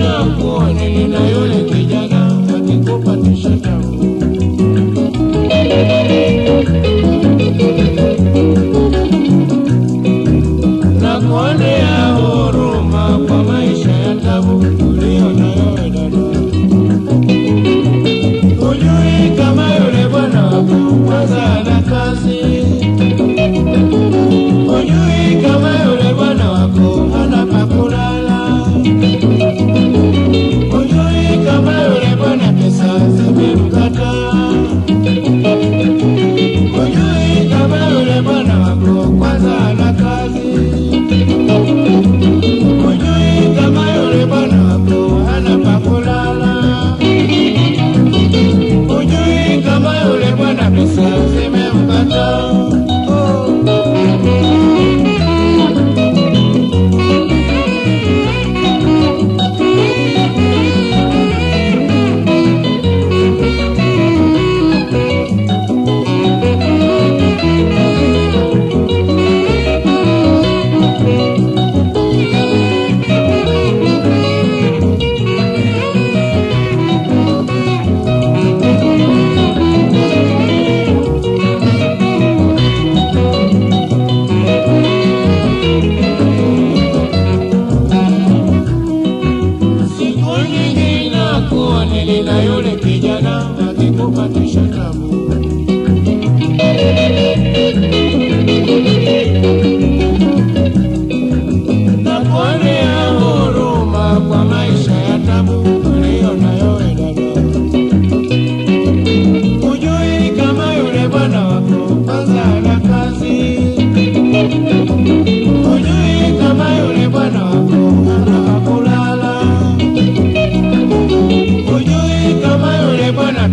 nina kuona ninayolekejaga akikupanisha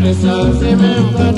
Esa se me enfadó.